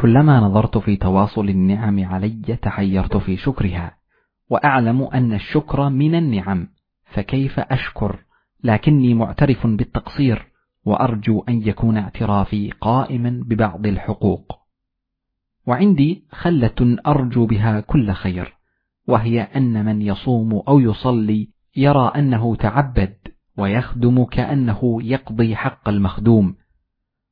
كلما نظرت في تواصل النعم علي تحيرت في شكرها وأعلم أن الشكر من النعم فكيف أشكر؟ لكني معترف بالتقصير وأرجو أن يكون اعترافي قائما ببعض الحقوق. وعندي خلة أرجو بها كل خير وهي أن من يصوم أو يصلي يرى أنه تعبد ويخدم كأنه يقضي حق المخدوم.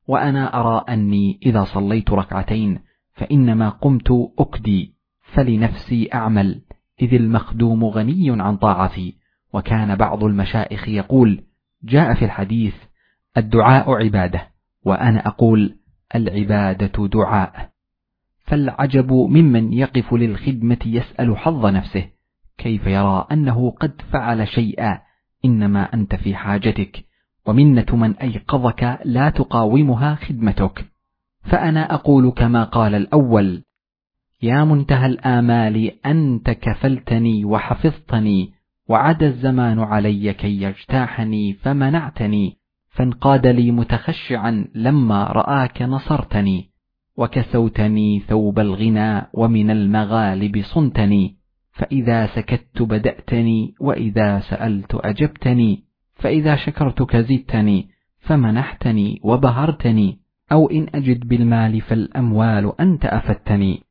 وأنا أرى أني إذا صليت ركعتين فإنما قمت أكدي فلنفسي أعمل إذ المخدوم غني عن طاعتي. وكان بعض المشائخ يقول جاء في الحديث الدعاء عبادة وأنا أقول العبادة دعاء. فالعجب ممن يقف للخدمة يسأل حظ نفسه كيف يرى أنه قد فعل شيئا إنما أنت في حاجتك. ومنة من أيقظك لا تقاومها خدمتك. فأنا أقول كما قال الأول يا منتهى الآمال أنت كفلتني وحفظتني وعد الزمان علي كي يجتاحني فمنعتني فانقاد لي متخشعا لما رآك نصرتني وكسوتني ثوب الغنى ومن المغالب صنتني فإذا سكت بدأتني وإذا سألت أجبتني. فإذا شكرتك زدتني فمنحتني وبهرتني أو إن أجد بالمال فالأموال أنت أفدتني.